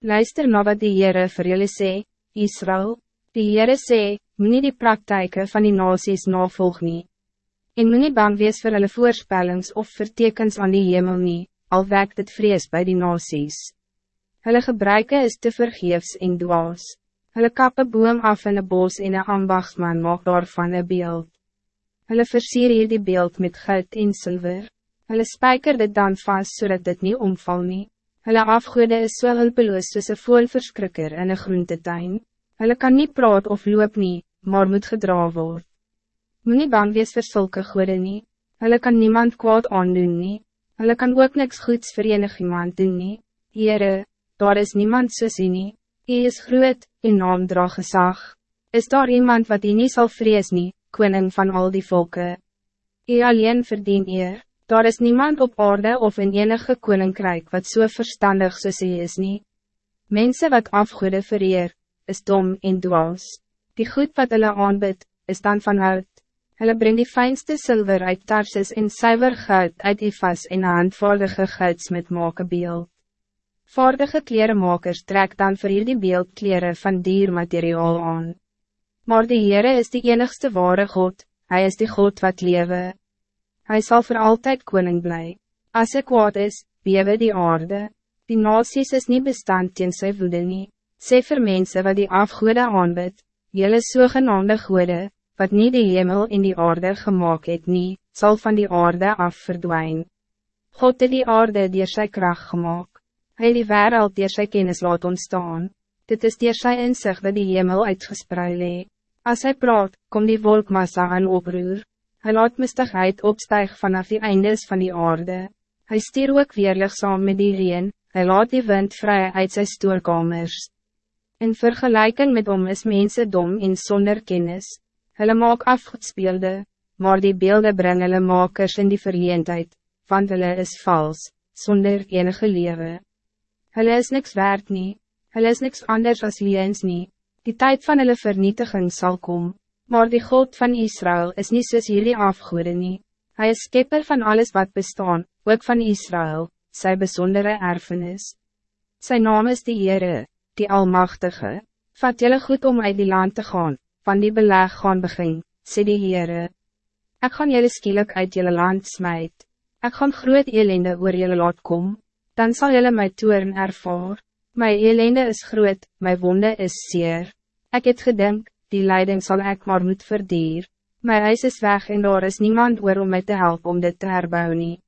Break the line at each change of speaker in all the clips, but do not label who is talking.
Luister na wat die Heere vir julle sê, Israël, die Heere sê, moet nie die praktijke van die nasies navolg nie. En moet nie bang wees vir hulle voorspellings of vertekens aan die hemel nie, al wekt het vrees bij die nasies. Hulle gebruike is te vergeefs en dwaas. Hulle kap een boom af in een bos en een ambachtsman maak daarvan een beeld. Hulle versier hier die beeld met goud en zilver. Hulle spijker dit dan vast zodat dit niet omval nie. Hulle afgoede is so hulpeloos soos een voelverskrikker in een groentetuin. Hulle kan niet praat of loop nie, maar moet gedra word. Moet nie bang wees vir sulke goede nie. Hulle kan niemand kwaad aandoen nie. Hulle kan ook niks goeds vir enig iemand doen nie. Heere, daar is niemand soos u nie. U is groot, en naam dra gezag. Is daar iemand wat u nie sal vrees nie, koning van al die volken? U alleen verdien eer. Daar is niemand op aarde of in enige koninkrijk wat zo so verstandig soos hy is nie. Mensen wat afgoede vereer, is dom en dwaas. Die goed wat hulle aanbid, is dan van hout. Hulle bring die fijnste zilver uit Tarsus en suiver goud uit Ifas en handvaardige gouds met maken beeld. Vaardige kleremakers trek dan vir hier die beeldkleren van diermateriaal aan. Maar die Heere is die enigste ware God, Hij is die God wat lewe. Hij zal voor altijd koning blij. Als hij kwaad is, bewe die aarde. Die nasies is niet bestand teen sy woede nie. Sê vir mense wat die afgoede aanbid, jylle sogenaamde goede, wat niet die hemel in die aarde gemaakt het nie, sal van die aarde af verdwijn. God het die aarde dier sy kracht gemaakt. Hy die wereld dier sy kennis laat ontstaan. Dit is dier sy inzicht dat die hemel uitgespreid lee. As hy praat, kom die wolkmassa aan oproer. Hij laat mistigheid opstijg vanaf die eindes van die aarde. Hij stier ook weerlig saam met die reen, hij laat die wind vrij uit zijn stoorkamers. In vergelijking met om is mensen dom en zonder kennis. Hulle maak afgespeelde, maar die beelden brengen hulle makers in die verleendheid, want hulle is vals, zonder enige lewe. Hulle is niks waard nie, hulle is niks anders als liens nie, die tijd van hulle vernietiging zal komen. Maar die God van Israël is niet soos hierdie afgoede nie. Hy is skepper van alles wat bestaan, ook van Israël, zijn bijzondere erfenis. Zijn naam is die Heere, die Almachtige. Vat jullie goed om uit die land te gaan, van die beleg gaan begin, sê die Heere. Ek gaan jullie skielik uit jullie land smijt. Ek gaan groot elende oor jullie laat kom, dan zal jullie my toeren ervaar. My elende is groot, my wonde is zeer. Ik het gedink, die leiding zal ik maar moet verdier. Mijn huis is weg en daar is niemand oor om mij te helpen om dit te herbouwen.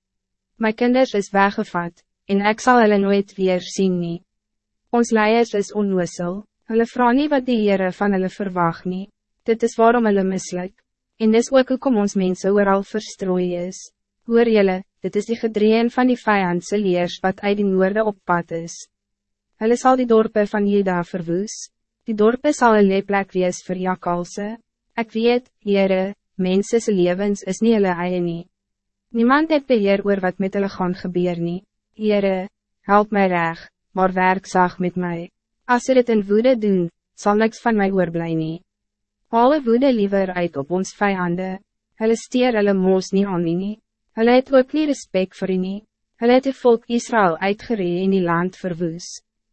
Mijn kinders is weggevat, en ik zal hulle nooit weer zien nie. Ons leiers is onwissel, hulle vraag nie wat die Heere van hulle verwacht nie. Dit is waarom hulle mislik, en dis ook hoekom ons mense ooral verstrooi is. Hoor julle, dit is die gedreien van die vijandse leers wat uit die noorde op pad is. Hulle sal die dorpen van Juda verwoes, Die dorpe sal een leeplek wees vir jakalse. Ek weet, Heere, mense se levens is nie hulle eie nie. Niemand het beheer oor wat met hulle gaan gebeur nie. Heere, help mij reg, maar werk zag met mij. Als ze het in woede doen, zal niks van mij oorblij nie. Alle woede liever uit op ons vijanden. Hulle steer hulle moos nie aan nie nie. Hulle het ook nie respect vir nie. Hulle het die volk Israël uitgeree in die land verwoes.